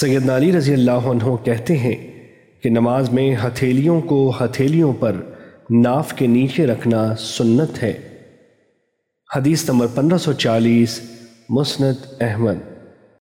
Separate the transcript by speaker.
Speaker 1: سید علی رضی اللہ عنہ کہتے ہیں کہ نماز میں ہتھیلیوں کو ہتھیلیوں پر ناف کے نیچے رکھنا سنت ہے۔ حدیث نمبر پندرہ سو چالیس، مسند احمد۔